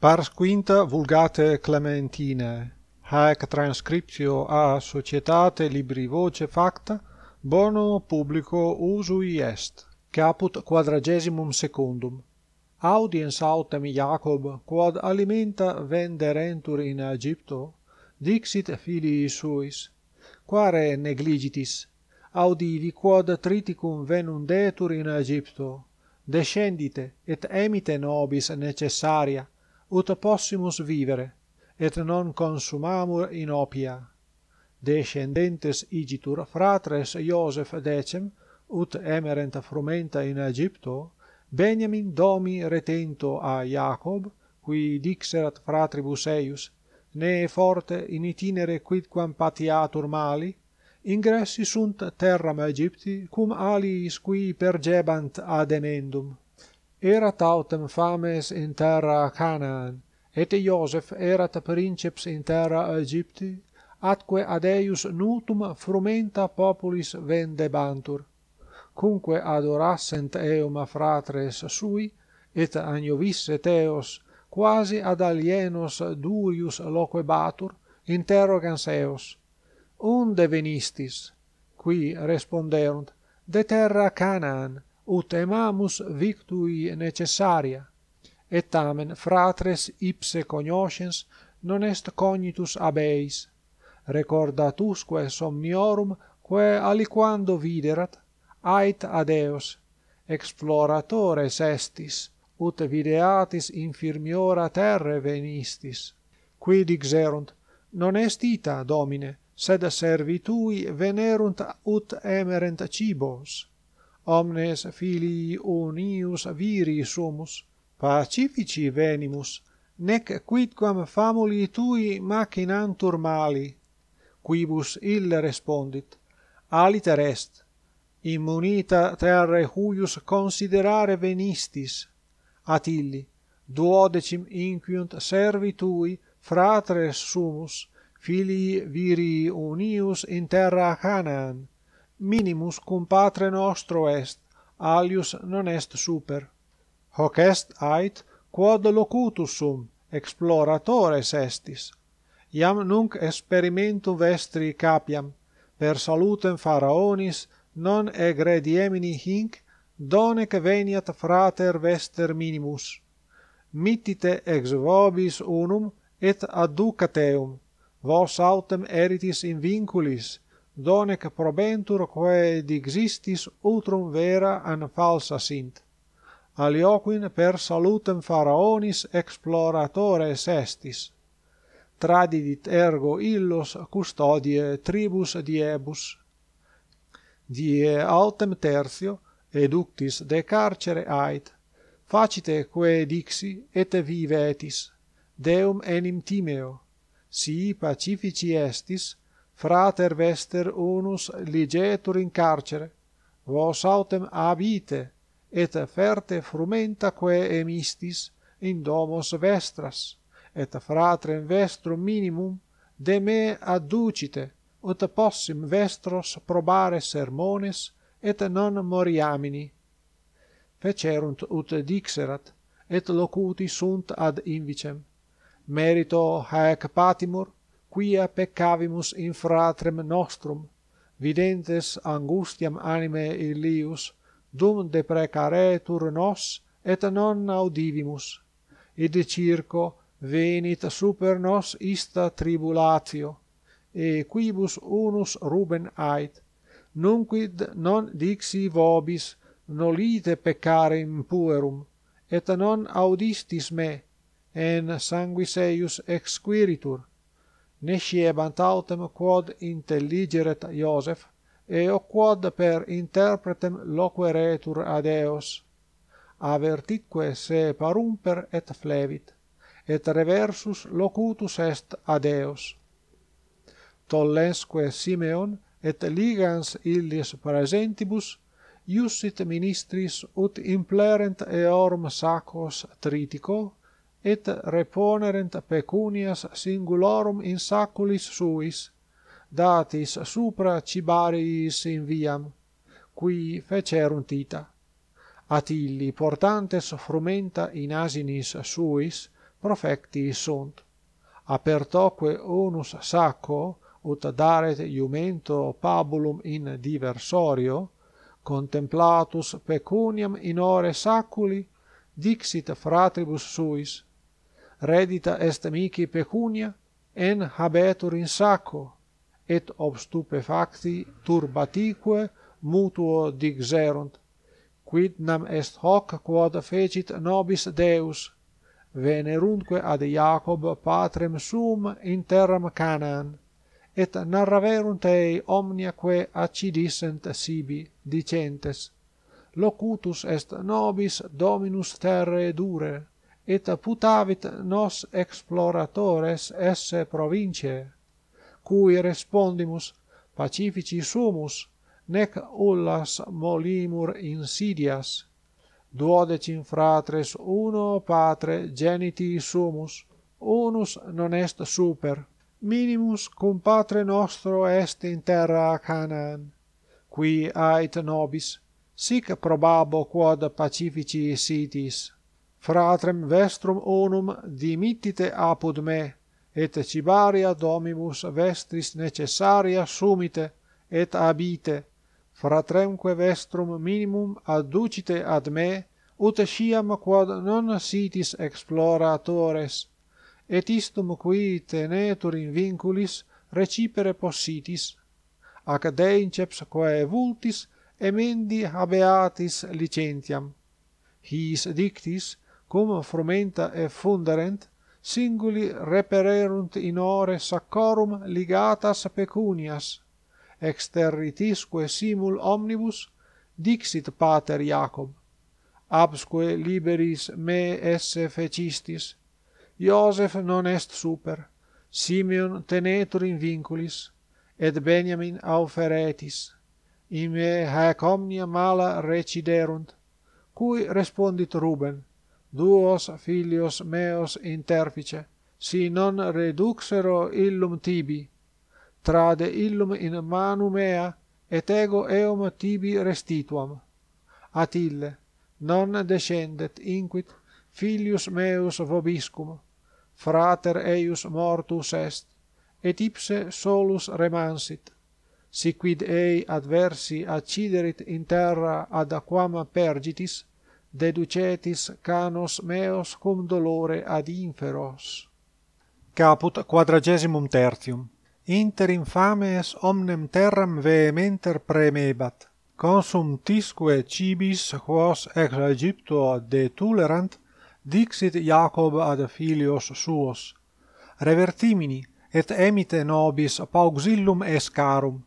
Pars quinta Vulgate Clementine. haec transcriptio a societate libri voce facta, bono publico usui est. Caput quadragesimum secundum. Audiens autem Iacob, quod alimenta venderentur in Aegypto, dixit filii suis, quare negligitis, audivi quod triticum venundetur in Aegypto, descendite et emite nobis necessaria, ut possimus vivere, et non consumamur in opia. Descendentes igitur fratres Joseph decem, ut emerent frumenta in Aegypto, Benjamin domi retento a Jacob, qui dixerat fratribus eius, ne forte in itinere quidquam patiatur mali, ingressi sunt terram Aegypti, cum aliis qui pergebant ad emendum erat autem fames in terra Canaan, et Iosef erat princeps in terra Egypti, atque ad eius nutum frumenta populis vendebantur. Cumque adorassent eum fratres sui, et agnovisset eos, quasi ad alienos durius loquebatur, interrogans eos, Unde venistis? Qui responderunt, de terra Canaan, ut emamus victui necessaria et tamen fratres ipse cognoscens non est cognitus ab eis recordatusque somniorum quae aliquando viderat ait ad eos exploratores estis ut videatis infirmiora terre venistis. Qui dixerunt non est ita domine sed servitui venerunt ut emerent cibos omnes filii unius viri sumus, pacifici venimus, nec quidquam famuli tui macinantur mali. Quibus ille respondit, aliter est, immunita terre huius considerare venistis. Atilli, duodecim inquiunt servi tui, fratres sumus, filii viri unius in terra Canaan, minimus cum patre nostro est, alius non est super. Hoc est ait, quod locutus sum, exploratores estis. Iam nunc experimentum vestri capiam, per salutem faraonis non egrediemini hinc, donec veniat frater vester minimus. Mittite ex vobis unum, et adducateum, vos autem eritis in vinculis, donec probentur quae digistis utrum vera an falsa sint. Alioquin per salutem faraonis exploratores estis. Tradidit ergo illos custodie tribus diebus. Die autem tertio eductis de carcere ait facite quae dixi et vivetis deum enim timeo si pacifici estis frater vester unus ligetur in carcere, vos autem abite, et ferte frumenta quae emistis in domos vestras, et fratrem vestrum minimum de me adducite, ut possim vestros probare sermones, et non moriamini. Fecerunt ut dixerat, et locuti sunt ad invicem. Merito haec patimur, quia peccavimus in fratrem nostrum videntes angustiam anime illius dum deprecaretur nos et non audivimus. Id circo venit super nos ista tribulatio e quibus unus ruben ait nunquid non dixi vobis nolite peccare in puerum, et non audistis me en sanguis eius exquiritur nesciebant autem quod intelligeret Iosef, eo quod per interpretem loqueretur ad eos. Avertitque se parumper et flevit, et reversus locutus est ad eos. Tollensque Simeon, et ligans illis presentibus, iussit ministris ut implerent eorum sacos tritico, et reponerent pecunias singulorum in saculis suis datis supra cibariis inviam qui fecerunt ita. At illi portantes frumenta in asinis suis profecti sunt. Apertoque onus sacco ut daret iumento pabulum in diversorio contemplatus pecuniam in ore saculi dixit fratribus suis reddita est mihi pecunia en habetur in sacco et ob stupefacti turbatique mutuo dixerunt quid nam est hoc quod fecit nobis Deus venerunque ad Iacob patrem suum in terram Canaan et narraverunt ei omnia quae accidissent sibi dicentes locutus est nobis dominus terrae dure et putavit nos exploratores esse provincie cui respondimus pacifici sumus nec ullas molimur insidias duodecim fratres uno patre geniti sumus unus non est super minimus cum patre nostro est in terra Canaan qui ait nobis sic probabo quod pacifici sitis fratrem vestrum onum dimittite apud me, et cibaria domibus vestris necessaria sumite, et abite, fratremque vestrum minimum adducite ad me, ut sciam quod non sitis exploratores, et istum qui tenetur in vinculis recipere possitis, ac deinceps quae vultis emendi habeatis licentiam. His dictis cum frumenta et funderent, singuli repererunt in ore saccorum ligatas pecunias, exterritisque simul omnibus, dixit pater Jacob, absque liberis me esse fecistis, Iosef non est super, Simeon tenetur in vinculis, et Beniamin auferetis, in me haec omnia mala reciderunt, cui respondit Ruben, duos filios meos interfice, si non reduxero illum tibi, trade illum in manu mea, et ego eum tibi restituam. Atille, non descendet inquit, filius meus vobiscum, frater eius mortus est, et ipse solus remansit. Si quid ei adversi acciderit in terra ad aquam pergitis, deducetis canos meos cum dolore ad inferos. Caput quadragesimum tertium. Inter infames omnem terram vehementer premebat. Consumtisque cibis quos ex Egypto detulerant, dixit Jacob ad filios suos. Revertimini, et emite nobis pauxillum escarum.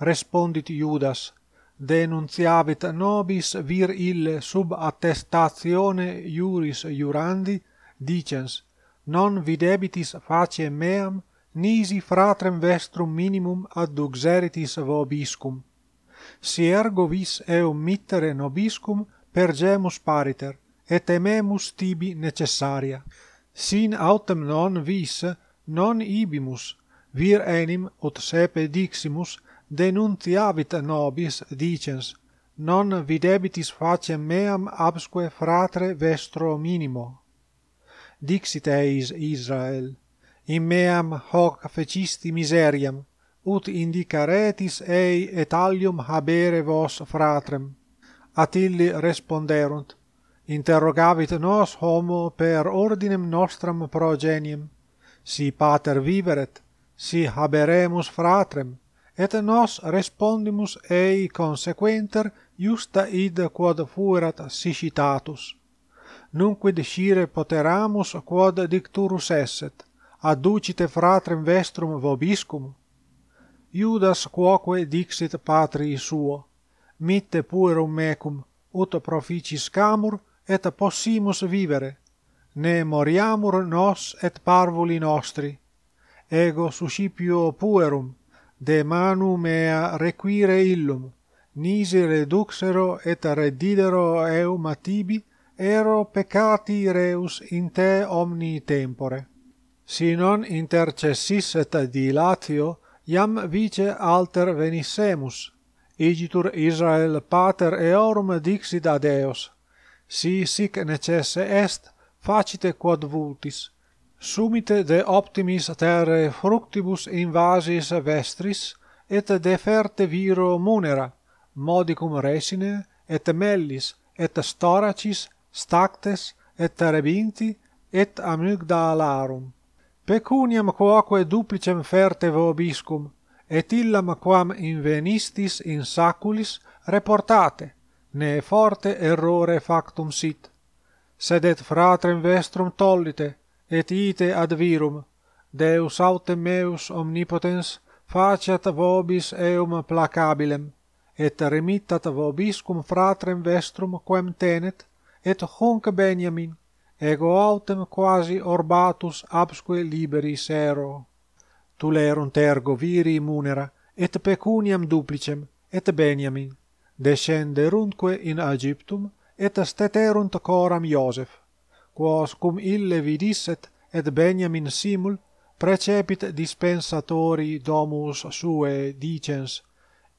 Respondit Judas, denunciavit nobis vir ille sub attestatione iuris iurandi dicens non videbitis faciem meam nisi fratrem vestrum minimum adduxeritis vobiscum. Si ergo vis eum mittere nobiscum pergemus pariter et ememus tibi necessaria. Sin autem non vis non ibimus vir enim ut sepe diximus denuntiavit nobis dicens non videbitis facem meam absque fratre vestro minimo. Dixit eis Israel in meam hoc fecisti miseriam ut indicaretis ei et allium habere vos fratrem. At illi responderunt interrogavit nos homo per ordinem nostram progeniem si pater viveret si haberemus fratrem et nos respondimus ei consequenter justa id quod fuerat sicitatus. Nunquid scire poteramus quod dicturus esset, adducite fratrem vestrum vobiscum. Judas quoque dixit patrii suo, mitte puerum mecum, ut proficis camur, et possimus vivere, ne moriamur nos et parvuli nostri. Ego suscipio puerum, de manu mea require illum, nisi reduxero et redidero eum tibi, ero peccati reus in te omni tempore. Si non intercessis et dilatio, iam vice alter venissemus. Igitur Israel pater eorum dixit ad eos. Si sic necesse est, facite quod vultis. Sumite de optimis terre fructibus invasis vestris, et deferte viro munera, modicum resine, et mellis, et storacis, stactes, et rebinti, et amygdalarum. Pecuniam quoque duplicem ferte vobiscum, et illam quam invenistis in saculis reportate, ne forte errore factum sit. Sed et fratrem vestrum tollite, et ite ad virum, Deus autem meus omnipotens faciat vobis eum placabilem, et remittat vobis cum fratrem vestrum quem tenet, et hunc Beniamin, ego autem quasi orbatus absque liberis ero. Tulerunt ergo viri munera, et pecuniam duplicem, et Beniamin, descenderuntque in Aegyptum, et steterunt coram Iosef, quos cum ille vidisset et Benjamin simul precepit dispensatori domus suae dicens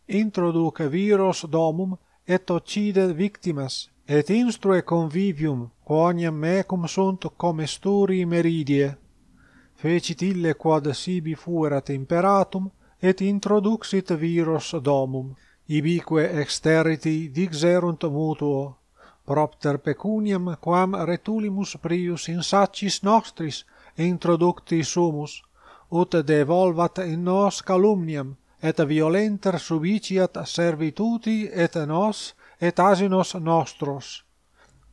introduc viros domum et occide victimas et instrue convivium quoniam mecum sunt comesturi meridie. Fecit ille quod sibi fuerat imperatum et introduxit viros domum ibique exterriti dixerunt mutuo propter pecuniam quam retulimus prius in saccis nostris introducti sumus ut devolvat in nos calumniam et violenter subiciat servituti et nos et asinos nostros.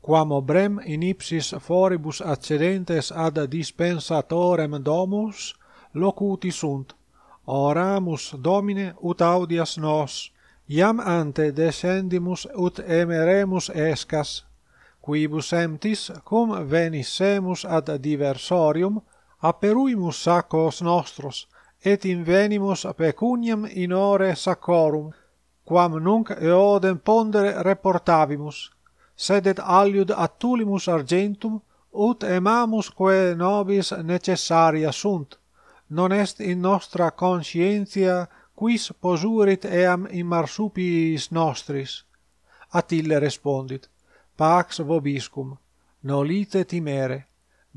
Quam obrem in ipsis foribus accedentes ad dispensatorem domus locuti sunt. Oramus domine ut audias nos iam ante descendimus ut emeremus escas quibus emptis cum venissemus ad diversorium aperuimus saccos nostros et invenimus pecuniam in ore saccorum quam nunc eodem pondere reportavimus sed et aliud attulimus argentum ut emamus quae nobis necessaria sunt non est in nostra conscientia quis posurit eam in marsupiis nostris? Attile respondit, Pax vobiscum, nolite timere,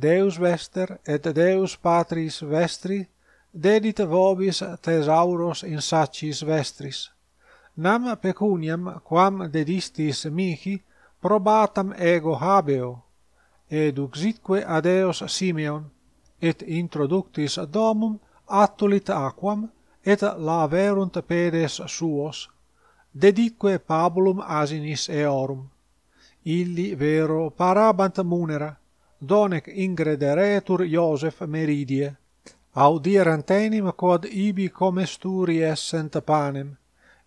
Deus vester et Deus patris vestri, dedit vobis thesauros in sacis vestris. Nam pecuniam, quam dedistis mihi, probatam ego habeo, eduxitque ad eos Simeon, et introductis domum attulit aquam, et laverunt pedes suos, dedique pabulum asinis eorum. Illi vero parabant munera, donec ingrederetur Iosef meridie, audierant enim quod ibi comesturi essent panem,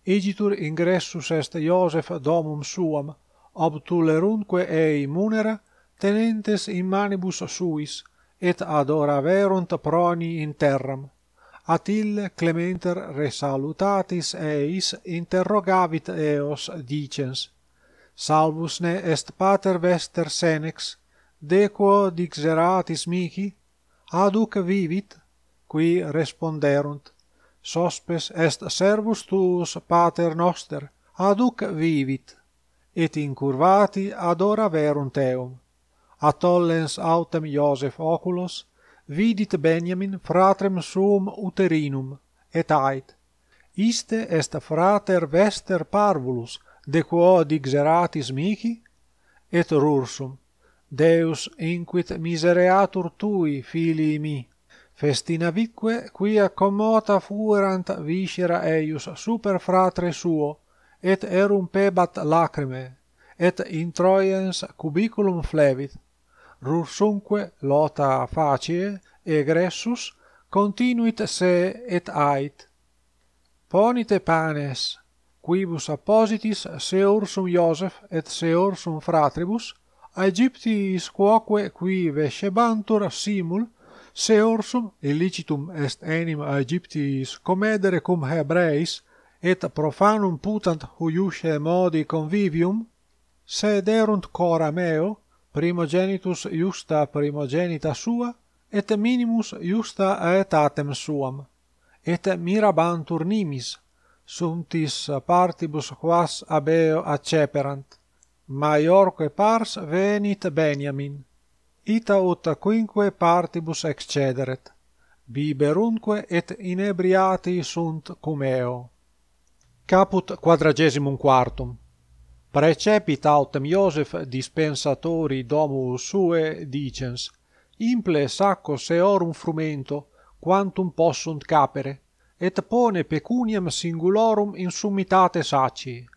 igitur ingressus est Iosef domum suam, obtulerunque ei munera, tenentes in manibus suis, et adoraverunt proni in terram. Attil Clementer resalutatis eis interrogavit eos dicens. Salvusne est pater vester senex, de quo dixeratis mihi, aduc vivit, qui responderunt, sospes est servus tuus pater noster, aduc vivit, et incurvati adora verunt eum. Atollens autem Iosef oculos, vidit Benjamin fratrem suum uterinum, et ait, iste est frater Vester Parvulus, de quo dixeratis mihi? Et rursum, Deus inquit misereatur tui, filii mi. Festinavitque quia commota fuerant viscera eius super fratre suo, et erumpebat lacrime, et introiens cubiculum flevit, rursumque lota facie egressus continuit se et ait. Ponite panes, quibus appositis seorsum Iosef et seorsum fratribus, Aegyptiis quoque qui vescebantur simul, seorsum illicitum est enim Aegyptiis comedere cum Hebreis, et profanum putant huiusce modi convivium, sed erunt cora meo, primogenitus iusta primogenita sua et minimus iusta aetatem suam et mirabantur nimis sumptis partibus quas abeo acceperant maiorque pars venit Beniamin ita ut quinque partibus excederet biberunque et inebriati sunt cum eo. Caput quadragesimum quartum. Precepit autem Iosef dispensatori domus sue dicens, imple sacco seorum frumento, quantum possunt capere, et pone pecuniam singulorum in summitate saci.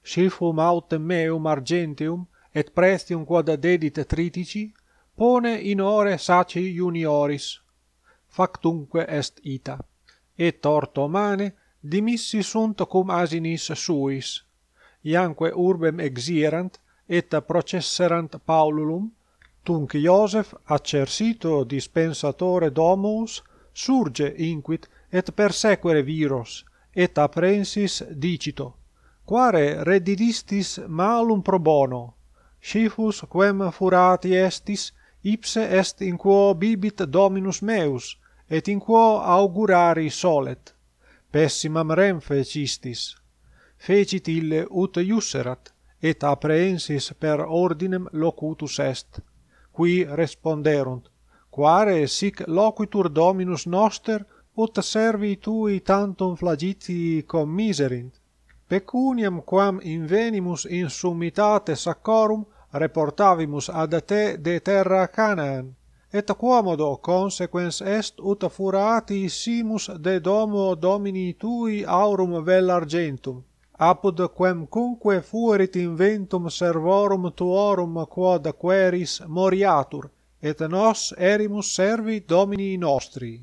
Silfum autem meum argentium, et prestium quod dedit tritici, pone in ore saci junioris. Factunque est ita. Et ortomane dimissi sunt cum asinis suis iamque urbem exierant et processerant Paululum tunc Iosef, accersito dispensatore domus surge inquit et persequere viros et aprensis dicito quare redidistis malum pro bono scifus quem furati estis ipse est in quo bibit dominus meus et in quo augurari solet pessimam rem fecistis fecit ille ut iusserat, et apprehensis per ordinem locutus est. Qui responderunt, quare sic loquitur Dominus noster, ut servi tui tantum flagitii commiserint. Pecuniam quam invenimus in summitate saccorum reportavimus ad te de terra Canaan, et quomodo consequens est ut furati simus de domo Domini tui aurum vel argentum apud quemcunque fuerit inventum servorum tuorum quod queris moriatur et nos erimus servi domini nostri.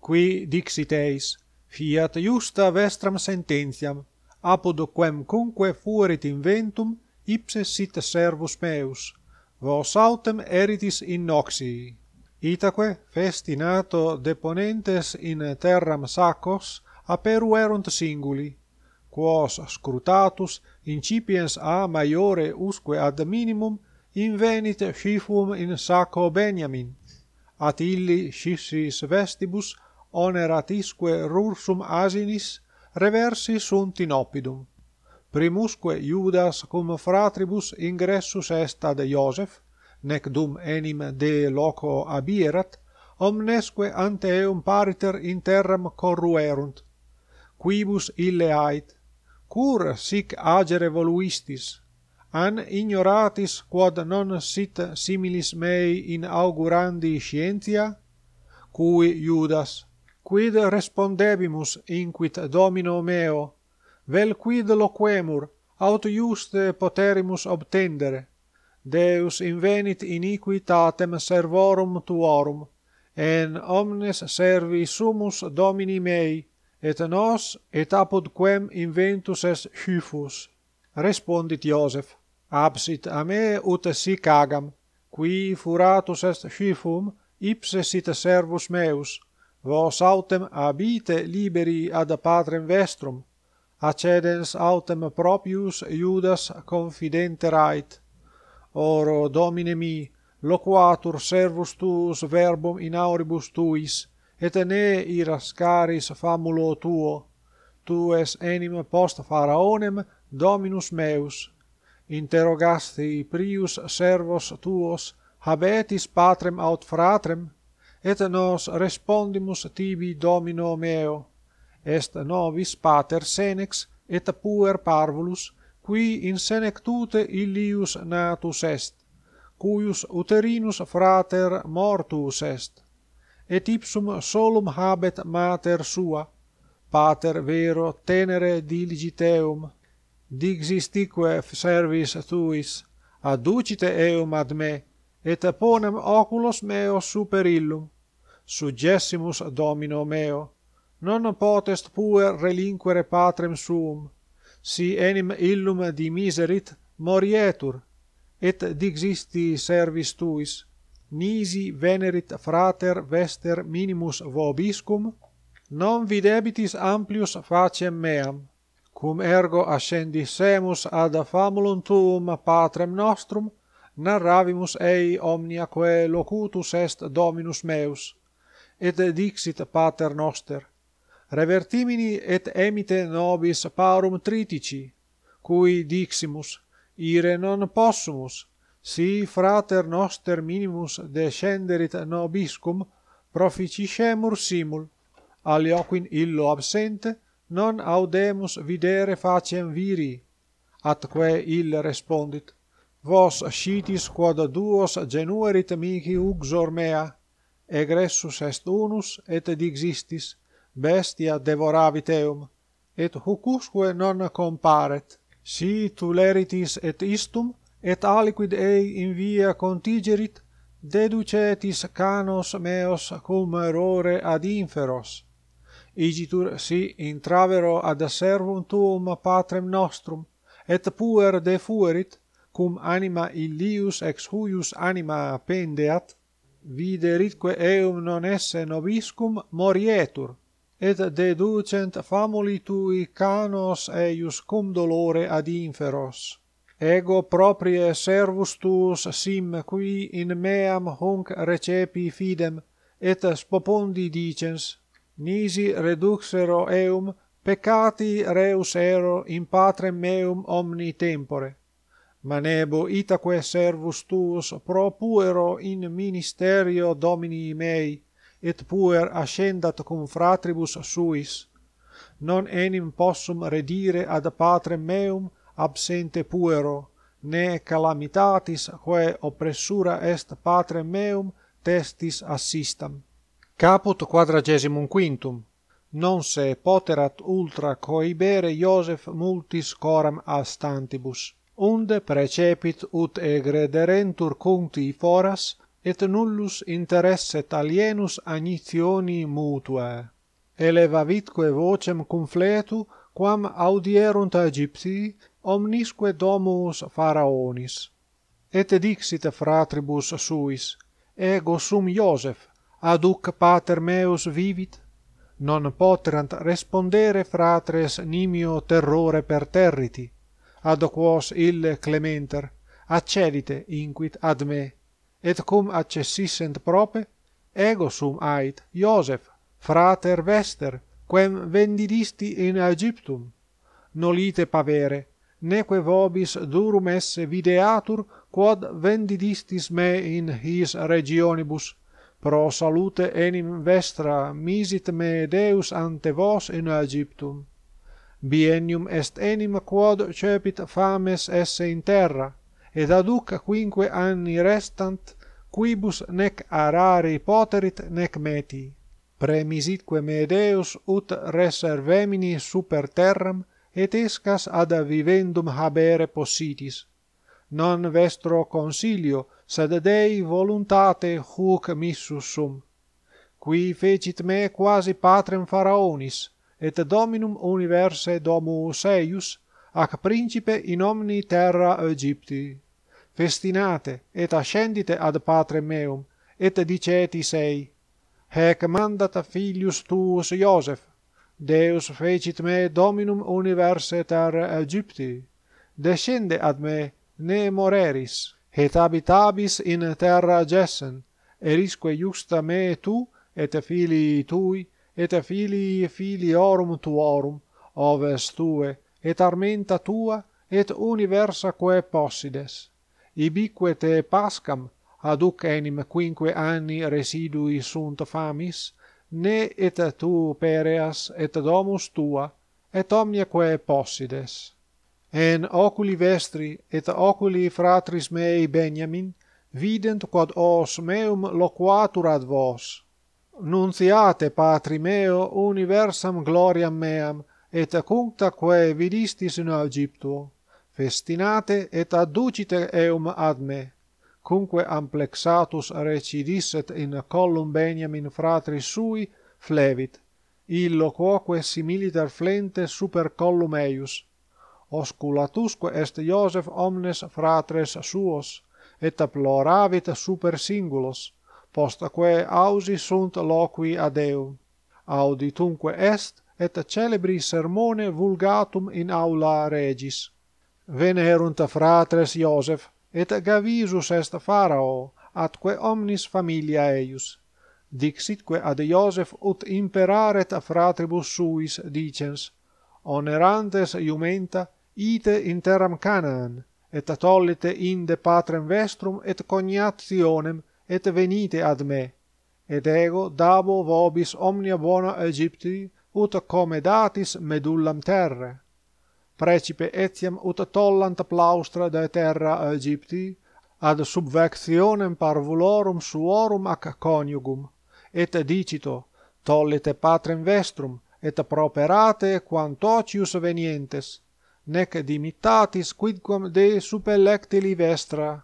Qui dixit eis fiat iusta vestram sententiam apud quemcunque fuerit inventum ipse sit servus meus. Vos autem eritis in noxii itaque festinato deponentes in terram saccos aperuerunt singuli quos scrutatus incipiens a maiore usque ad minimum invenit scifum in sacco Beniamin at illi scissis vestibus oneratisque rursum asinis reversi sunt in oppidum primusque Iudas cum fratribus ingressus est ad Iosef nec dum enim de loco abierat omnesque ante eum pariter in terram corruerunt. Quibus ille ait cur sic agere voluistis an ignoratis quod non sit similis mei in augurandi scientia? Cui Iudas quid respondebimus inquit domino meo vel quid loquemur aut iuste poterimus obtendere? Deus invenit iniquitatem servorum tuorum en omnes servi sumus domini mei et nos et apud quem inventus es hyphus. Respondit Iosef, absit a me ut sic agam, qui furatus est hyphum, ipse sit servus meus, vos autem abite liberi ad patrem vestrum, accedens autem proprius Judas confidenterait. Oro Domine mi, loquatur servus tuus verbum in auribus tuis, et ne irascaris famulo tuo. Tu es enim post faraonem dominus meus. Interrogasti prius servos tuos habetis patrem aut fratrem et nos respondimus tibi domino meo. Est novis pater senex et puer parvulus qui in senectute illius natus est cuius uterinus frater mortuus est et ipsum solum habet mater sua pater vero tenere diligiteum digistique servis tuis adducite eum ad me et ponem oculos meos super illum suggessimus domino meo non potest puer relinquere patrem suum si enim illum dimiserit morietur et dixisti servis tuis nisi venerit frater vester minimus vobiscum, non videbitis amplius facem meam, cum ergo ascendissemus ad famulum tuum patrem nostrum, narravimus ei omnia quae locutus est Dominus meus, et dixit pater noster, revertimini et emite nobis parum tritici, cui diximus, ire non possumus, si frater noster minimus descenderit nobiscum, proficiscemur simul, alioquin illo absente, non audemus videre faciem viri. Atque il respondit, Vos scitis quod duos genuerit mihi uxor mea, egressus est unus et dixistis bestia devoravit eum, et hucusque non comparet. Si tuleritis et istum, et aliquid ei in via contigerit deducetis canos meos cum errore ad inferos. Igitur si intravero ad servum tuum patrem nostrum et puer defuerit cum anima illius ex huius anima pendeat videritque eum non esse nobiscum morietur et deducent famuli tui canos eius cum dolore ad inferos ego proprie servus tuus sim qui in meam hunc recepi fidem et spopondi dicens nisi reduxero eum peccati reus ero in patrem meum omni tempore manebo itaque servus tuus pro puero in ministerio domini mei et puer ascendat cum fratribus suis. Non enim possum redire ad patrem meum absente puero, ne calamitatis quae oppressura est patre meum testis assistam. Caput quadragesimum quintum, non se poterat ultra coibere Iosef multis coram astantibus, unde precepit ut egrederentur cunti foras, et nullus interesset alienus agnitioni mutuae. Elevavitque vocem cum fletu, quam audierunt Aegyptii, omnisque domus Pharaonis. Et dixit fratribus suis, ego sum Iosef, aduc pater meus vivit, non poterant respondere fratres nimio terrore perterriti, ad quos ille clementer, accedite inquit ad me, et cum accessissent prope, ego sum ait Iosef, frater vester, quem vendidisti in Aegyptum, nolite pavere, neque vobis durum esse videatur quod vendidistis me in his regionibus. Pro salute enim vestra misit me Deus ante vos in Aegyptum biennium est enim quod cepit fames esse in terra et aduc quinque anni restant quibus nec arari poterit nec meti. Premisitque me Deus ut reservemini super terram et escas ad vivendum habere possitis non vestro consilio sed dei voluntate huc missus sum. Qui fecit me quasi patrem faraonis et dominum universae domus eius ac principe in omni terra Egypti. Festinate et ascendite ad patrem meum et diceti sei hec mandata filius tuus Iosef, Deus fecit me dominum universetar Aegypti, descende ad me, ne moreris, et habitabis in terra Gessen, erisque justa me tu, et filii tui, et filii filiorum tuorum, oves tue, et armenta tua, et universa quae possides. Ibique te pascam, aduc enim quinque anni residui sunt famis, ne et tu pereas et domus tua et omnia quae possides. En oculi vestri et oculi fratris mei Benjamin vident quod os meum loquatur ad vos nunciate patri meo universam gloriam meam et cuncta quae vidistis in Aegypto festinate et adducite eum ad me cumque amplexatus recidisset in collum Beniamin fratri sui, flevit, illo quoque similiter flente super collum eius. Osculatusque est Iosef omnes fratres suos, et ploravit super singulos, postquae ausi sunt loqui ad eum. Auditumque est, et celebri sermone vulgatum in aula regis. Venerunt fratres Iosef, et gavisus est Pharao, atque omnis familia eius. Dixitque ad Iosef ut imperaret a fratribus suis, dicens, onerantes iumenta, ite in terram Canaan, et tollite inde patrem vestrum et cognationem, et venite ad me. Et ego dabo vobis omnia bona Egypti, ut comedatis medullam terre precipe etiam ut tollant plaustra de terra Aegypti, ad subvectionem parvulorum suorum ac coniugum, et dicito, tollite patrem vestrum, et properate quantocius venientes, nec dimittatis quidquam de supellectili vestra,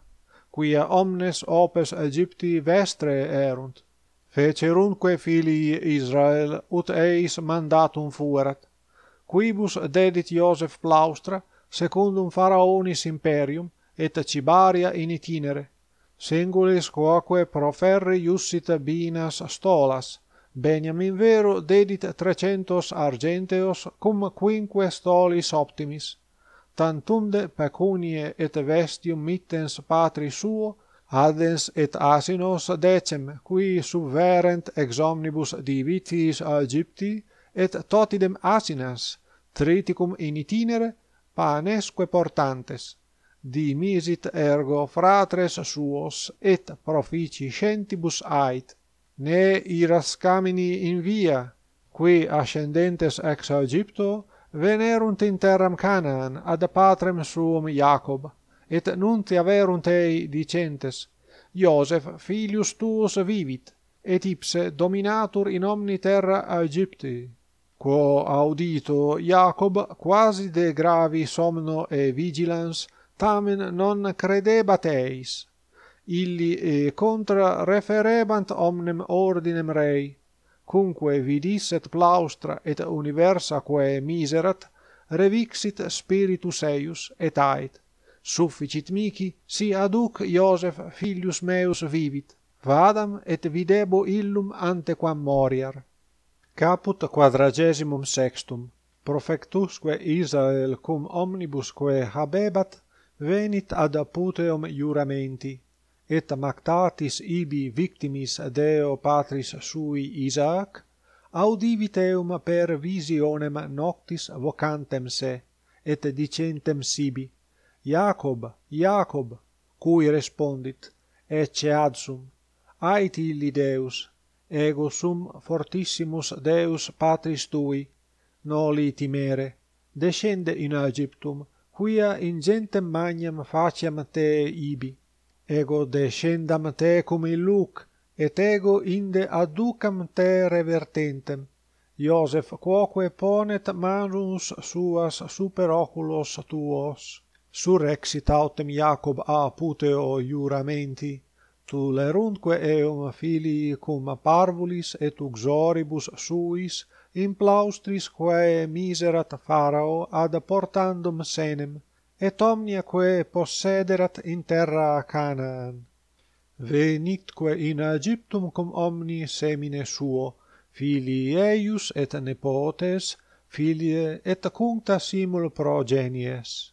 quia omnes opes Aegypti vestre erunt. Fecerunque filii Israel ut eis mandatum fuerat, quibus dedit Iosef Plaustra secundum Pharaonis imperium et Cibaria in itinere singulis quoque proferri iussit binas stolas Beniamin vero dedit 300 argenteos cum quinque stolis optimis tantumde pecunie et vestium mittens patri suo adens et asinos decem qui subverent ex omnibus divitiis Aegypti et totidem asinas triticum in itinere panesque portantes. Dimisit ergo fratres suos et proficientibus ait. Ne irascamini in via qui ascendentes ex Aegypto venerunt in terram Canaan ad patrem suum Jacob et nunc averunt ei dicentes Iosef filius tuus vivit et ipse dominatur in omni terra Aegypti quo audito Jacob quasi de gravi somno e vigilans tamen non credebat eis. Illi e contra referebant omnem ordinem rei. Cumque vidisset plaustra et universa quae miserat revixit spiritus eius et ait. Sufficit mihi si aduc Joseph filius meus vivit. Vadam et videbo illum antequam moriar. Caput quadragesimum sextum Profectusque Israel cum omnibusque habebat venit ad puteum juramenti et mactatis ibi victimis Deo patris sui Isaac audivit eum per visionem noctis vocantem se et dicentem sibi Jacob Jacob cui respondit ecce adsum ait illi Deus ego sum fortissimus Deus patris tui noli timere descende in Aegyptum quia ingentem magnam faciam te ibi ego descendam te cum in Luc et ego inde adducam te revertentem Iosef quoque ponet manus suas super oculos tuos surrexit autem Jacob a puteo iuramenti tu lerunque eum filii cum parvulis et uxoribus suis in plaustris quae miserat Pharao ad portandum senem, et omnia quae possederat in terra Canaan. Venitque in Aegyptum cum omni semine suo, filii eius et nepotes, filie et cuncta simul progenies.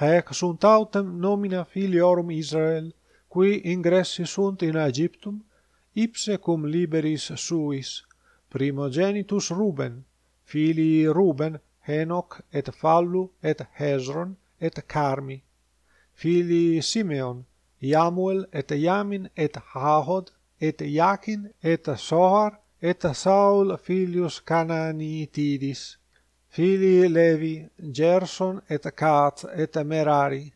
Haec sunt autem nomina filiorum Israel, qui ingressi sunt in Aegyptum, ipse cum liberis suis, primogenitus Ruben, filii Ruben, Henoc et Fallu et Hezron et Carmi, filii Simeon, Iamuel et Iamin et Hahod et Iachin et Sohar et Saul filius Canaanitidis, filii Levi, Gerson et Cat et Merari,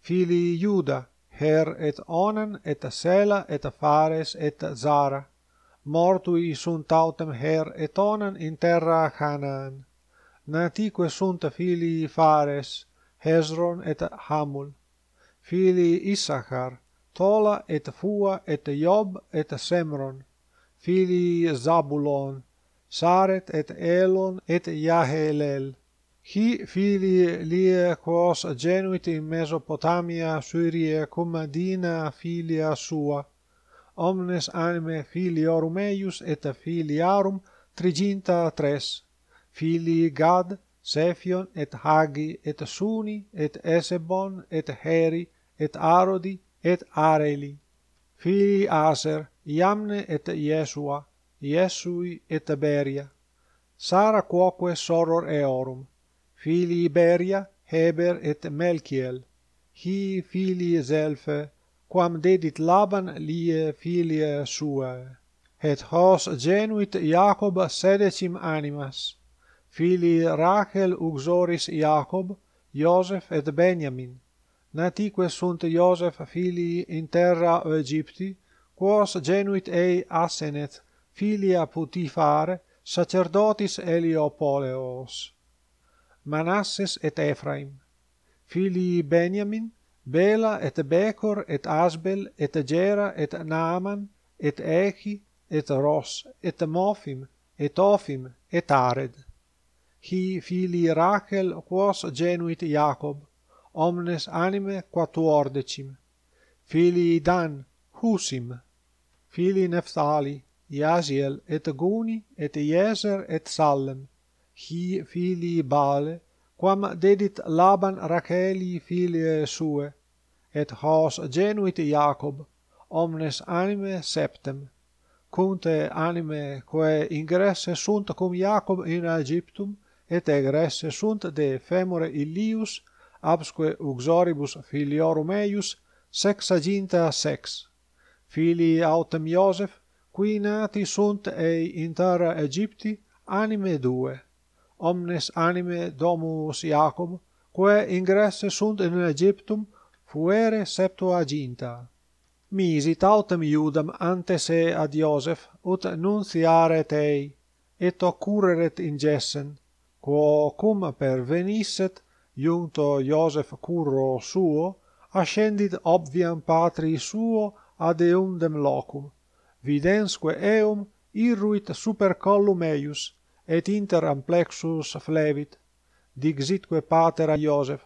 filii Iuda, her et onen et sela et fares et zara. Mortui sunt autem her et onen in terra canaan natique sunt filii fares hezron et hamul. Filii issachar tola et fua et job et semron. Filii zabulon saret et elon et jahelel. Hi fili lie quos genuit in Mesopotamia Syrie cum Dina filia sua, omnes anime filiorum eius et filiarum triginta tres, filii Gad, Sephion et Hagi et Suni et Esebon et Heri et Arodi et Areli, filii Aser, Iamne et Iesua Iesui et Beria, Sara quoque soror eorum, Filii Beria, Heber et Melchiel, hi filii Zelfe, quam dedit Laban lie filia suae, et hos genuit Jacob sedecim animas, filii Rachel uxoris Jacob, Joseph et Benjamin, natique sunt Joseph filii in terra Egypti, quos genuit ei Asenet, filia Putifare, sacerdotis Heliopoleos. Manasses et Ephraim. Filii Benjamin, Bela et Becor et Asbel et Gera et Naaman et Echi et Ros et Mophim et Ophim et Ared. Hi filii Rachel quos genuit Jacob, omnes anime quatuordecim. Filii Dan, Husim. Filii Naphtali, Jasiel et Guni et Jeser et Sallem hi filii Bale, quam dedit Laban Racheli filiae sue, et hos genuit Jacob, omnes anime septem, cunte anime quae ingresse sunt cum Jacob in Aegyptum, et egresse sunt de femore Ilius, absque uxoribus filiorum eius, sexaginta sex. Filii autem Iosef, qui nati sunt ei in terra Egypti, anime due omnes anime domus Iacob, quae ingresse sunt in Egyptum, fuere septuaginta. Misi tautem Iudam ante se ad Iosef, ut nunciare tei, et occurreret in Gessen, quo cum pervenisset, iunto Iosef curro suo, ascendit obviam patri suo ad eundem locum, vidensque eum irruit super collum eius, et inter amplexus flevit dixitque pater a Iosef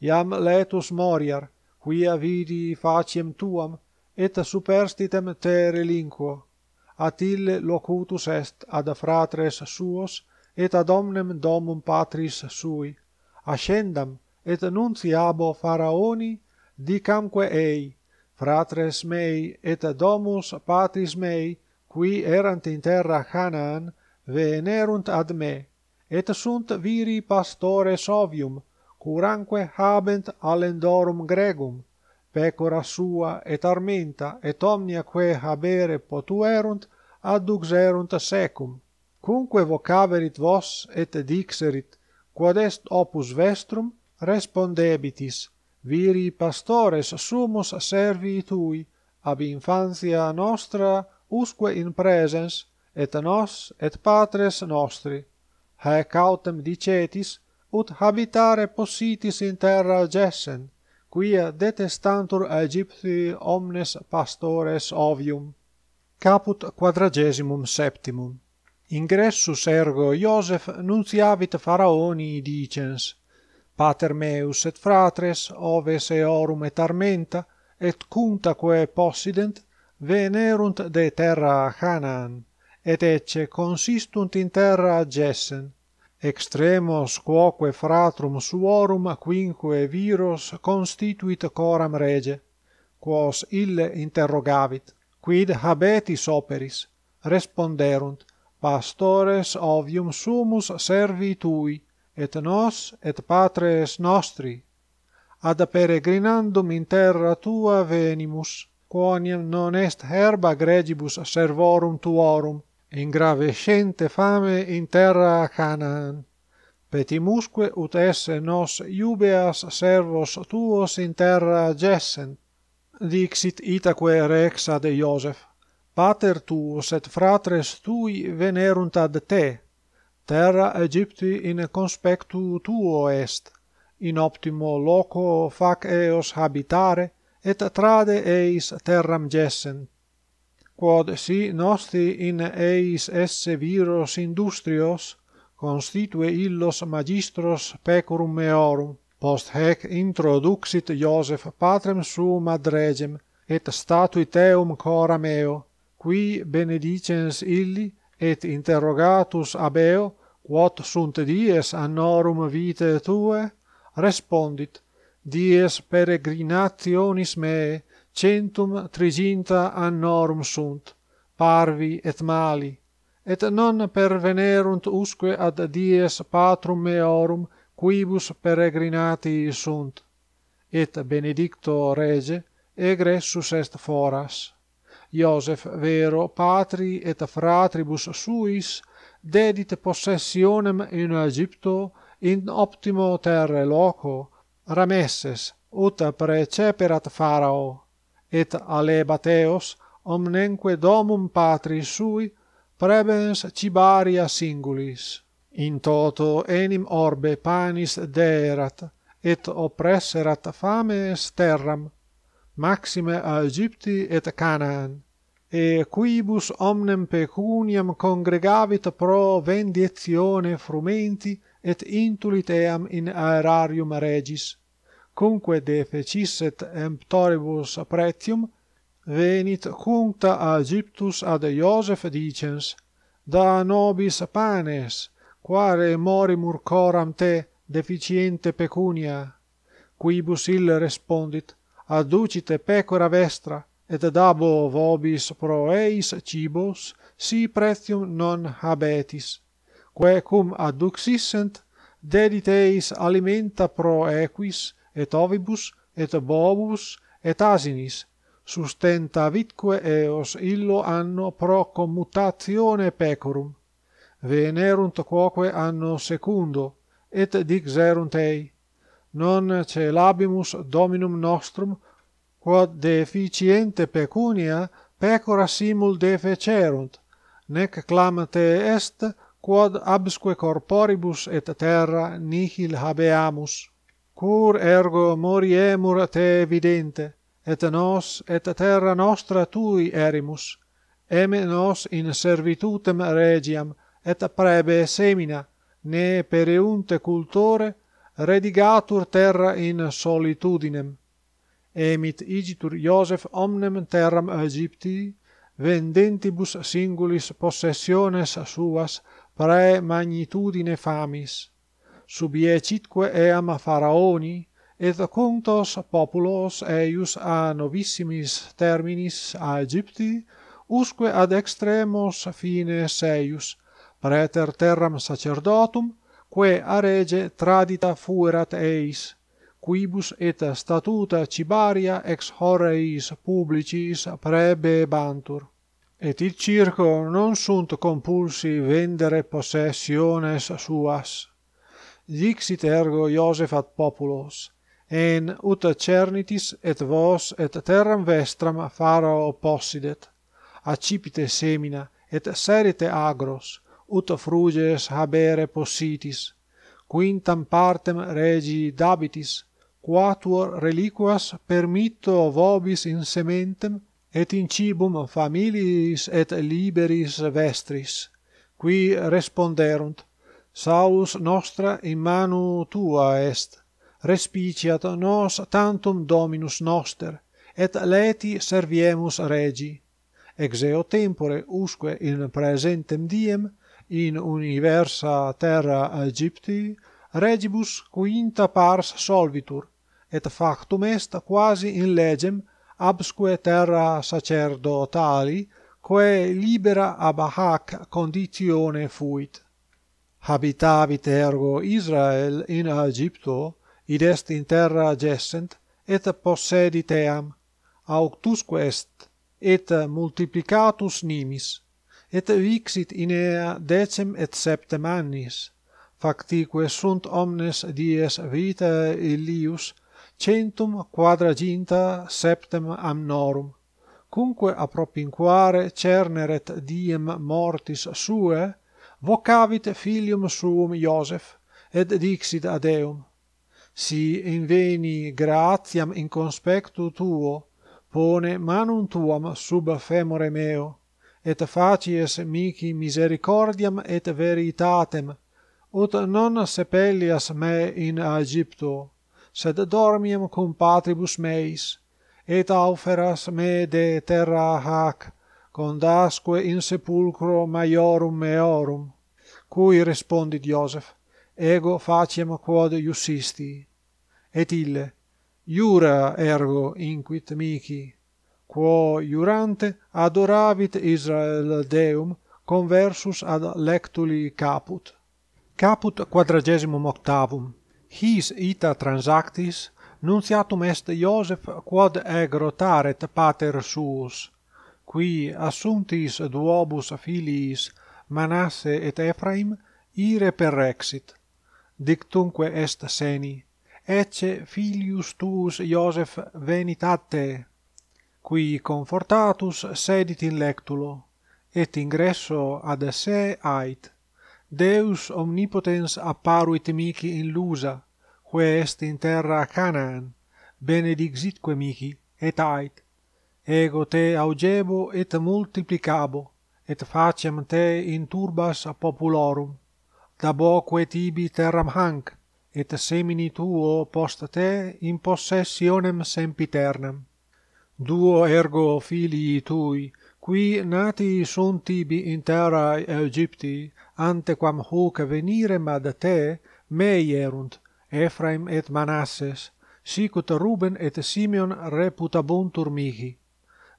iam letus moriar quia vidi faciem tuam et superstitem te relinquo Attile locutus est ad fratres suos et ad omnem domum patris sui ascendam et nunciabo faraoni dicamque ei fratres mei et domus patris mei qui erant in terra Canaan venerunt ad me, et sunt viri pastores ovium, curanque habent alendorum gregum, pecora sua et armenta et omnia quae habere potuerunt adduxerunt secum. Cumque vocaverit vos et dixerit quod est opus vestrum respondebitis viri pastores sumus servi tui ab infantia nostra usque in presens et nos et patres nostri. Haec autem dicetis ut habitare possitis in terra Gessen quia detestantur Aegypti omnes pastores ovium caput quadragesimum septimum. Ingressus ergo Iosef nuntiavit Faraoni dicens pater meus et fratres oves eorum et armenta et cuntaque possident venerunt de terra Canaan et ecce consistunt in terra Gessen extremos quoque fratrum suorum quinque viros constituit coram rege quos ille interrogavit quid habetis operis responderunt pastores ovium sumus servi tui et nos et patres nostri. Ad peregrinandum in terra tua venimus quoniam non est herba gregibus servorum tuorum in grave scente fame in terra Canaan. Petimusque ut esse nos iubeas servos tuos in terra Gessen. Dixit itaque rex ad Iosef, Pater tuus et fratres tui venerunt ad te, terra Egypti in conspectu tuo est, in optimo loco fac eos habitare, et trade eis terram Gessen quod si nosti in eis esse viros industrios constitue illos magistros pecorum meorum post hec introduxit Joseph patrem suum ad regem et statuit eum cora meo qui benedicens illi et interrogatus ab eo quod sunt dies annorum vitae tuae respondit dies peregrinationis meae centum triginta annorum sunt, parvi et mali, et non pervenerunt usque ad dies patrum meorum quibus peregrinati sunt, et benedicto rege egressus est foras. Iosef vero patri et fratribus suis dedit possessionem in Egypto in optimo terre loco, ramesses ut preceperat Pharao, et alebateos omnenque domum patris sui prebens cibaria singulis. In toto enim orbe panis deerat et oppresserat fames terram maxime a Egypti et Canaan e quibus omnem pecuniam congregavit pro vendietione frumenti et intulit eam in aerarium regis cumque defecisset emptoribus pretium, venit cuncta a Egyptus ad Iosef dicens, da nobis panes, quare morimur coram te deficiente pecunia. Quibus ille respondit, adducite pecora vestra, et dabo vobis pro eis cibos, si pretium non habetis. Quae cum adduxissent, dedit eis alimenta pro equis, et ovibus, et bovus, et asinis, sustentavitque eos illo anno pro commutatione pecorum. Venerunt quoque anno secundo, et dixerunt ei, non celabimus dominum nostrum, quod deficiente pecunia pecora simul defecerunt, nec clamate est, quod absque corporibus et terra nihil habeamus cur ergo moriemur a te evidente, et nos et terra nostra tui erimus, eme nos in servitutem regiam, et prebe semina, ne pereunte cultore, redigatur terra in solitudinem. Emit igitur Iosef omnem terram Egypti, vendentibus singulis possessiones suas, prae magnitudine famis subiecitque eam faraoni, et contos populos eius a novissimis terminis a Egypti, usque ad extremos fines eius, preter terram sacerdotum, quae a rege tradita fuerat eis, quibus et statuta cibaria ex horeis publicis prebebantur. Et il circo non sunt compulsi vendere possessiones suas, dixit ergo Iosef ad populos, en ut cernitis et vos et terram vestram farao possidet, accipite semina et serite agros, ut fruges habere possitis, quintam partem regi dabitis, quatuor reliquas permitto vobis in sementem et in cibum familiis et liberis vestris, qui responderunt, Saulus nostra in manu tua est, respiciat nos tantum Dominus noster, et leti serviemus regi. Exeo tempore usque in presentem diem, in universa terra Aegypti, regibus quinta pars solvitur, et factum est quasi in legem absque terra sacerdotali, quae libera ab hac conditione fuit habitavit ergo Israel in Aegypto, id est in terra gessent, et possedit eam, auctusque est, et multiplicatus nimis, et vixit in ea decem et septem annis, factique sunt omnes dies vitae illius centum quadraginta septem amnorum, cumque apropinquare cerneret diem mortis sue, vocavit filium suum Iosef, et dixit ad eum, si inveni gratiam in conspectu tuo, pone manum tuam sub femore meo, et facies mici misericordiam et veritatem, ut non sepellias me in Aegypto, sed dormiam cum patribus meis, et auferas me de terra hac, condasque in sepulcro maiorum meorum, cui respondit Iosef, ego faciem quod iussisti. Et ille, iura ergo inquit mihi quo iurante adoravit Israel Deum conversus ad lectuli caput. Caput quadragesimum octavum, his ita transactis, nunciatum est Iosef quod egrotaret pater suus, qui assumptis duobus filiis Manasse et Ephraim ire perrexit Dictunque est seni ecce filius tuus Iosef venit a te qui confortatus sedit in lectulo et ingresso ad se ait. Deus omnipotens apparuit mici in Lusa, quae est in terra Canaan, benedixitque mici, et ait, ego te augebo et multiplicabo, et facem te in turbas populorum. Daboque tibi terram hanc, et semini tuo post te in possessionem sempiternam. Duo ergo filii tui, qui nati sunt tibi in terrae Aegypti, antequam hoc venirem ad te, mei erunt, Ephraim et Manasses, sicut Ruben et Simeon reputabuntur mihi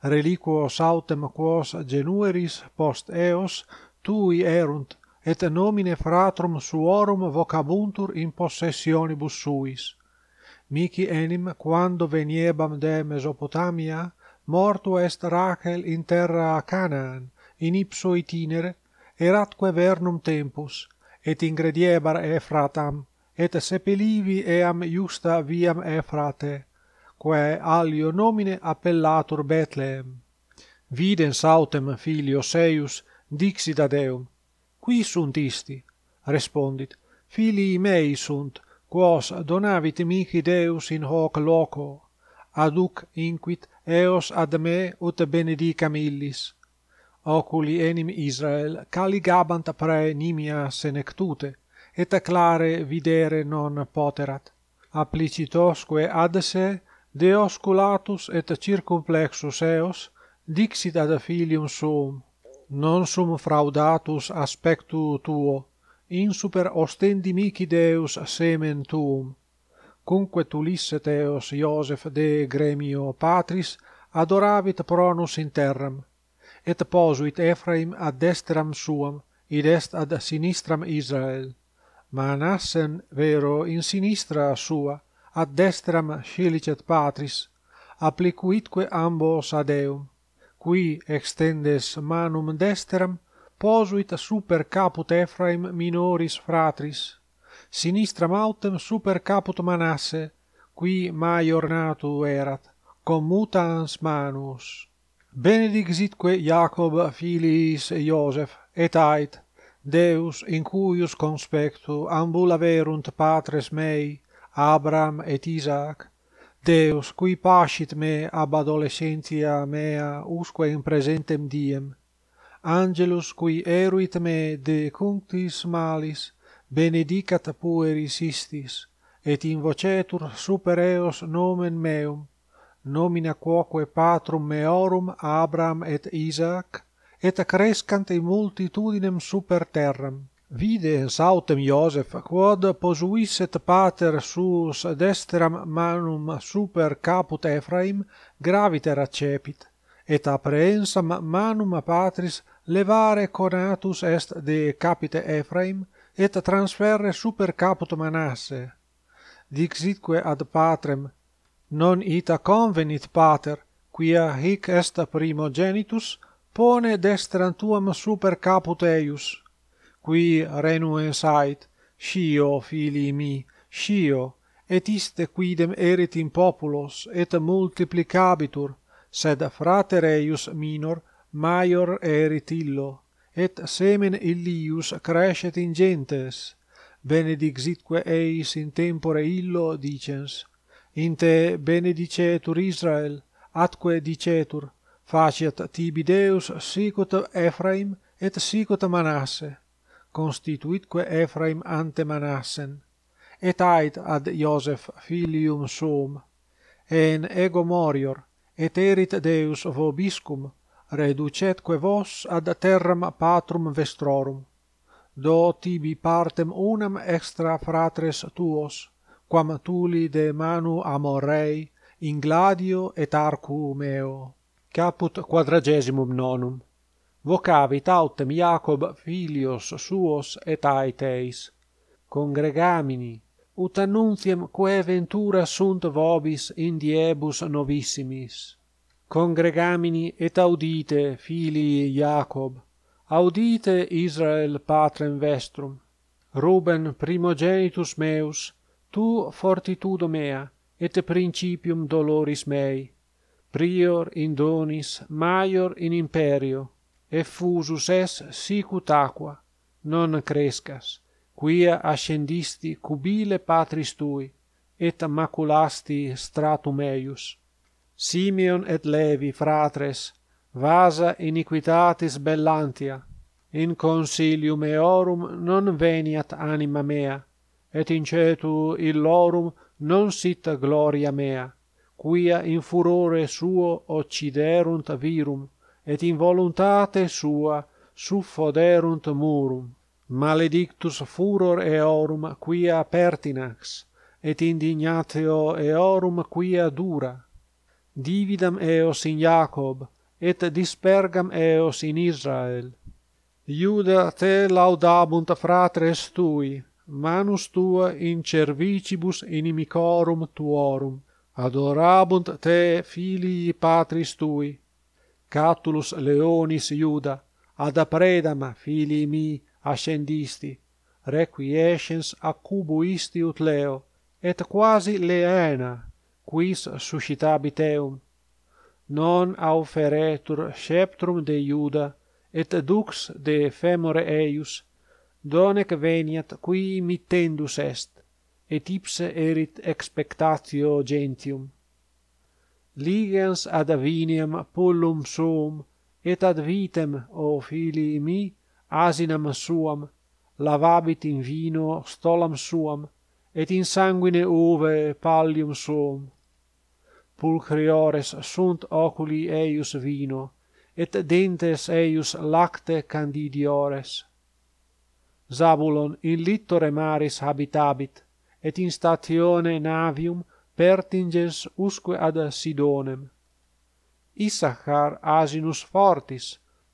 reliquo autem quos genueris post eos tui erunt et nomine fratrum suorum vocabuntur in possessionibus suis. Mihi enim quando veniebam de Mesopotamia morto est Rachel in terra Canaan in ipso itinere eratque vernum tempus et ingrediebar ephratam et sepelivi eam justa viam ephrate quae alio nomine appellatur Bethlehem. Videns autem filios eius, dixit ad eum, qui sunt isti? Respondit, filii mei sunt, quos donavit mihi Deus in hoc loco. Aduc inquit eos ad me ut benedicam illis. Oculi enim Israel caligabant prae nimia senectute, et clare videre non poterat. Applicitosque ad se deosculatus et circumplexus eos dixit ad filium suum non sum fraudatus aspectu tuo in super ostendi mihi Deus semen tuum. Cumque tulisset eos Iosef de gremio patris adoravit pronus in terram et posuit Ephraim ad destram suam id est ad sinistram Israel manassen vero in sinistra sua ad destram scilicet patris applicuitque ambos ad eum qui extendes manum destram posuit super caput Ephraim minoris fratris sinistram autem super caput Manasse qui maior natu erat commutans manus. Benedixitque Jacob filiis Iosef, et ait Deus in cuius conspectu ambulaverunt patres mei Abram et Isaac, Deus, qui pascit me ab adolescentia mea usque in presentem diem, angelus qui eruit me de cunctis malis, benedicat pueris istis, et invocetur super eos nomen meum, nomina quoque patrum meorum Abram et Isaac, et crescant in multitudinem super terram. Vide sautem Iosef quod posuisset pater suus destram manum super caput Ephraim graviter accepit et appreensam manum patris levare conatus est de capite Ephraim et transferre super caput Manasse. Dixitque ad patrem non ita convenit pater quia hic est primogenitus pone destram tuam super caput eius qui renuens ait, scio filii mi, scio, et iste quidem erit in populos, et multiplicabitur, sed frater eius minor, maior erit illo, et semen illius crescet in gentes, benedixitque eis in tempore illo dicens, in te benedicetur Israel, atque dicetur, faciat tibi Deus sicut Ephraim et sicut Manasse, constituitque Ephraim ante Manassen, et ait ad Iosef filium suum, en ego morior, et erit Deus vobiscum, reducetque vos ad terram patrum vestrorum. Do tibi partem unam extra fratres tuos, quam tuli de manu amorei, ingladio et arcu meo. Caput quadragesimum nonum vocavit autem Iacob filios suos et aeteis, congregamini, ut annuntiem quae ventura sunt vobis in diebus novissimis. Congregamini et audite, filii Iacob, audite Israel patrem vestrum. Ruben primogenitus meus, tu fortitudo mea, et principium doloris mei, prior in donis, maior in imperio, effusus es sicut aqua, non crescas, quia ascendisti cubile patris tui, et maculasti stratum eius. Simeon et Levi, fratres, vasa iniquitatis bellantia, in consilium eorum non veniat anima mea, et in cetu illorum non sit gloria mea, quia in furore suo occiderunt virum, et in voluntate sua suffoderunt murum. Maledictus furor eorum quia pertinax et indignatio eorum quia dura. Dividam eos in Jacob et dispergam eos in Israel. Iuda te laudabunt fratres tui manus tua in cervicibus inimicorum tuorum. Adorabunt te filii patris tui. Catulus leonis Iuda, ad apredam filii mi ascendisti, requiescens accubuisti ut leo, et quasi leena, quis suscitabit eum. Non auferetur sceptrum de Iuda, et dux de femore eius, donec veniat qui mittendus est, et ipse erit expectatio gentium ligens ad aviniam pullum suum, et ad vitem, o filii mi, asinam suam, lavabit in vino stolam suam, et in sanguine uve pallium suum. Pulcriores sunt oculi eius vino, et dentes eius lacte candidiores. Zabulon in littore maris habitabit, et in statione navium pertinges usque ad Sidonem. Issachar asinus fortis,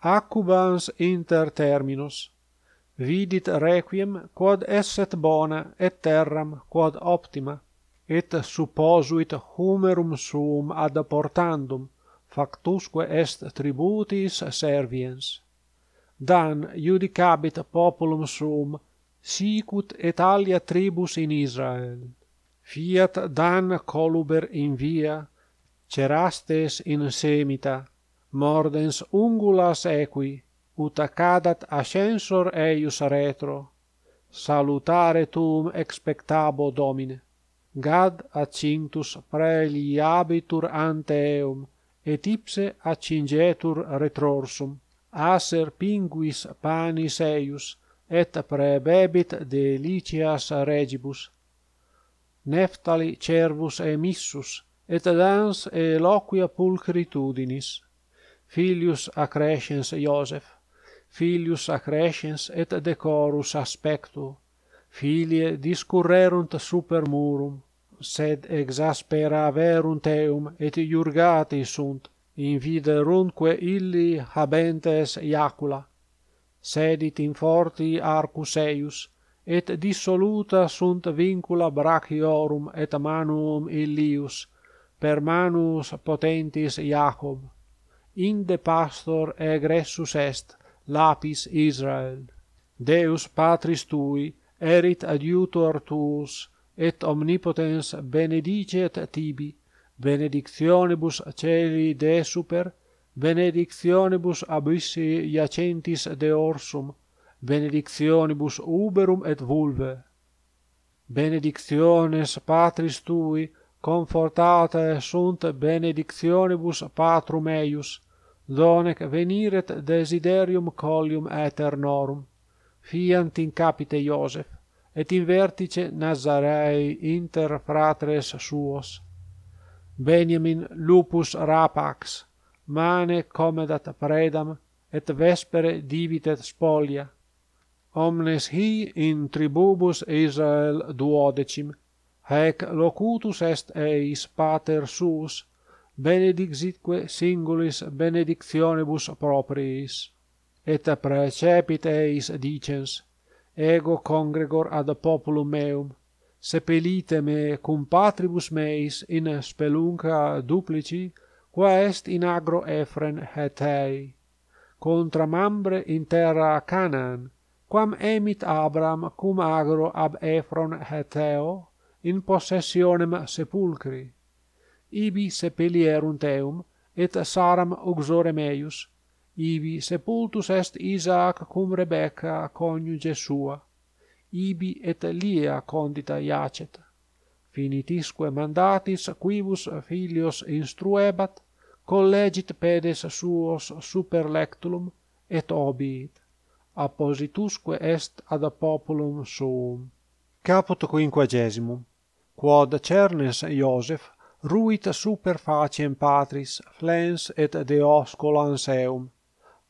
accubans inter terminos, vidit requiem quod esset bona et terram quod optima, et supposuit humerum suum ad portandum, factusque est tributis serviens. Dan judicabit populum suum, sicut et alia tribus in Israel fiat dan coluber in via, cerastes in semita, mordens ungulas equi, ut accadat ascensor eius retro, salutare tum expectabo domine. Gad accintus preliabitur ante eum, et ipse accingetur retrorsum, aser pinguis panis eius, et prebebit delicias regibus, Neftali cervus emissus, et dans e loquia pulchritudinis. Filius accrescens Iosef, filius accrescens et decorus aspectu, filie discurrerunt super murum, sed exasperaverunt eum et iurgati sunt, inviderunque illi habentes iacula. Sedit in forti arcus eius, et dissoluta sunt vincula brachiorum et manuum illius per manus potentis Iacob. inde pastor egressus est lapis Israel Deus patris tui erit adiutor tuus et omnipotens benedicet tibi benedictionibus celi de super benedictionibus abissi iacentis de orsum benedictionibus uberum et vulve. Benedictiones patris tui, confortata sunt benedictionibus patrum eius, donec veniret desiderium collium aeternorum. Fiant in capite Iosef, et in vertice Nazarei inter fratres suos. Benjamin lupus rapax, mane comedat predam, et vespere divitet spolia, omnes hi in tribubus Israel duodecim, haec locutus est eis pater suus, benedixitque singulis benedictionibus propriis. Et precepit eis dicens, ego congregor ad populum meum, sepelite me cum patribus meis in spelunca duplici, qua est in agro Efren hetei, contra mambre in terra Canaan, quam emit Abram cum agro ab Ephron Hetheo in possessionem sepulcri ibi sepelierunt eum et Saram uxorem eius ibi sepultus est Isaac cum Rebecca coniuge sua ibi et Lia condita iacet. Finitisque mandatis quibus filios instruebat collegit pedes suos super lectulum et obiit appositusque est ad populum suum. Caput quinquagesimum. Quod cernes Iosef ruit super faciem patris flens et deoscolan seum,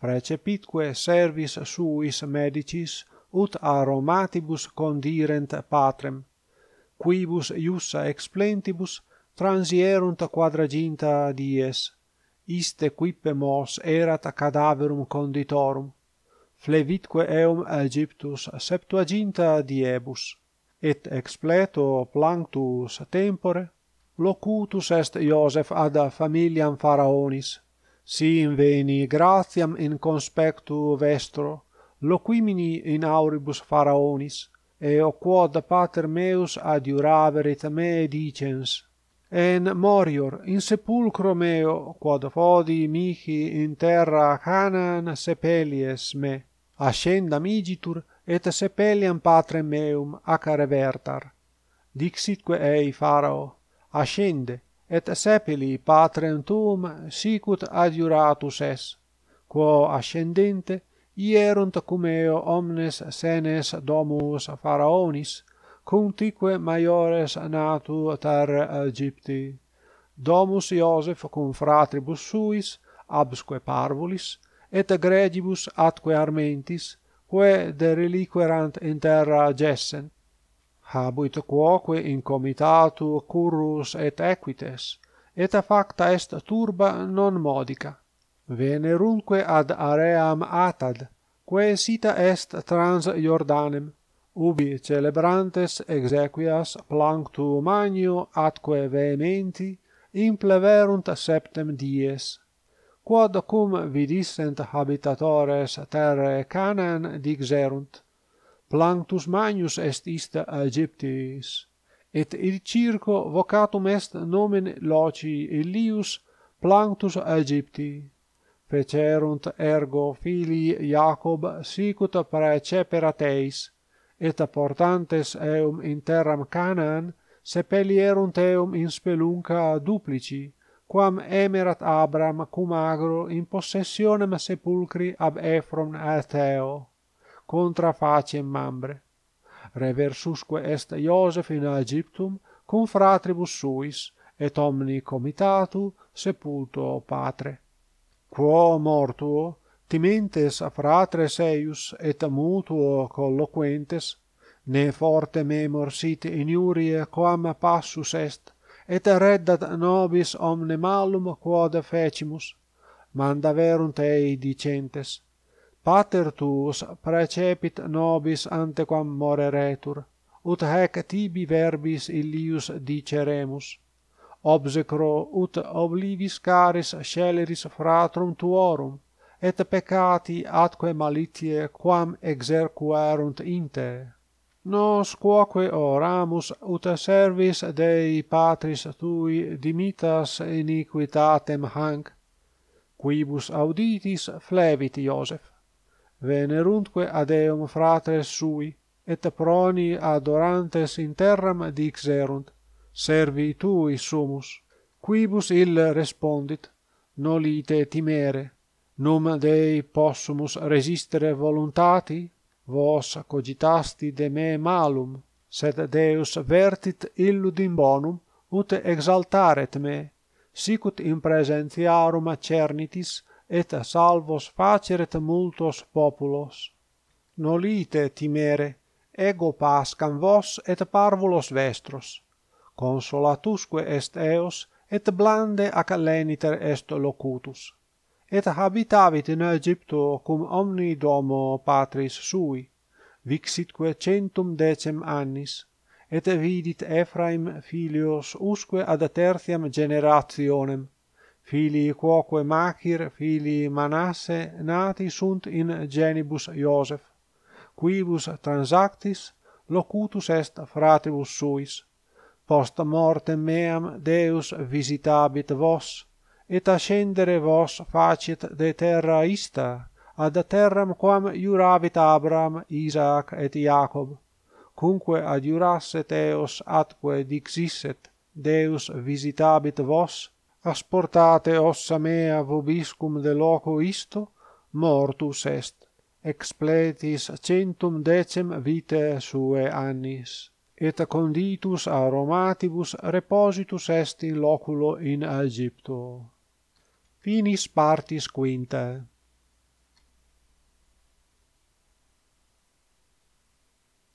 precepitque servis suis medicis ut aromatibus condirent patrem, quibus iussa explentibus transierunt quadraginta dies, iste quippe mos erat cadaverum conditorum, flevitque eum Aegyptus septuaginta diebus, et expleto planctus tempore, locutus est Iosef ad familiam Faraonis, si inveni gratiam in conspectu vestro, loquimini in auribus Faraonis, eo quod pater meus adiuraverit me dicens, en morior in sepulcro meo quod fodi mihi in terra Canaan sepelies me ascenda migitur et sepeliam patrem meum ac revertar dixitque ei farao ascende et sepeli patrem tuum sicut adiuratus es quo ascendente ierunt cum eo omnes senes domus faraonis cuntique maiores natu ter Aegypti domus Iosef cum fratribus suis absque parvulis et egregibus atque armentis, quae de reliquerant in terra gessen. Habuit quoque in comitatu currus et equites, et facta est turba non modica. Venerunque ad aream atad, quae sita est trans Jordanem, ubi celebrantes exequias planctu magno atque vehementi impleverunt septem dies quod cum vidissent habitatores terrae Canaan dixerunt. Planctus magnus est ista Aegyptis et il circo vocatum est nomen loci Ilius planctus Aegypti. Fecerunt ergo filii Jacob sicut praeceperat eis, et portantes eum in terram Canaan sepelierunt eum in spelunca duplici quam emerat Abram cum agro in possessionem sepulcri ab Ephron Atheo, contra faciem mambre. Reversusque est Iosef in Aegyptum cum fratribus suis, et omni comitatu sepulto patre. Quo mortuo, timentes fratres eius et mutuo colloquentes, ne forte memor sit in iurie quam passus est, et reddat nobis omne malum quod fecimus mandaverunt ei dicentes. Pater tuus precepit nobis antequam moreretur ut haec tibi verbis illius diceremus. Obsecro ut oblivis caris sceleris fratrum tuorum et peccati atque malitie quam exercuerunt in te nos quoque oramus ut servis Dei patris tui dimitas iniquitatem hanc quibus auditis flevit Iosef. Venerunque ad eum fratres sui et proni adorantes in terram dixerunt servi tui sumus. Quibus il respondit nolite timere num Dei possumus resistere voluntati vos cogitasti de me malum, sed Deus vertit illud in bonum, ut exaltaret me, sicut in presentiarum acernitis, et salvos faceret multos populos. Nolite timere, ego pascam vos et parvulos vestros. Consolatusque est eos, et blande ac leniter est locutus et habitavit in Egypto cum omni domo patris sui, vixitque centum decem annis, et vidit Ephraim filios usque ad tertiam generationem, filii quoque Machir filii Manasse nati sunt in genibus Iosef, quibus transactis locutus est fratibus suis. Post mortem meam Deus visitabit vos, et ascendere vos facit de terra ista, ad terram quam iuravit Abraham, Isaac et Iacob, cumque adiurasset eos atque dixisset, Deus visitabit vos, asportate ossa mea vobiscum de loco isto, mortus est, expletis centum decem vitae suae annis, et conditus aromatibus repositus est in loculo in Aegypto finis partis quinta.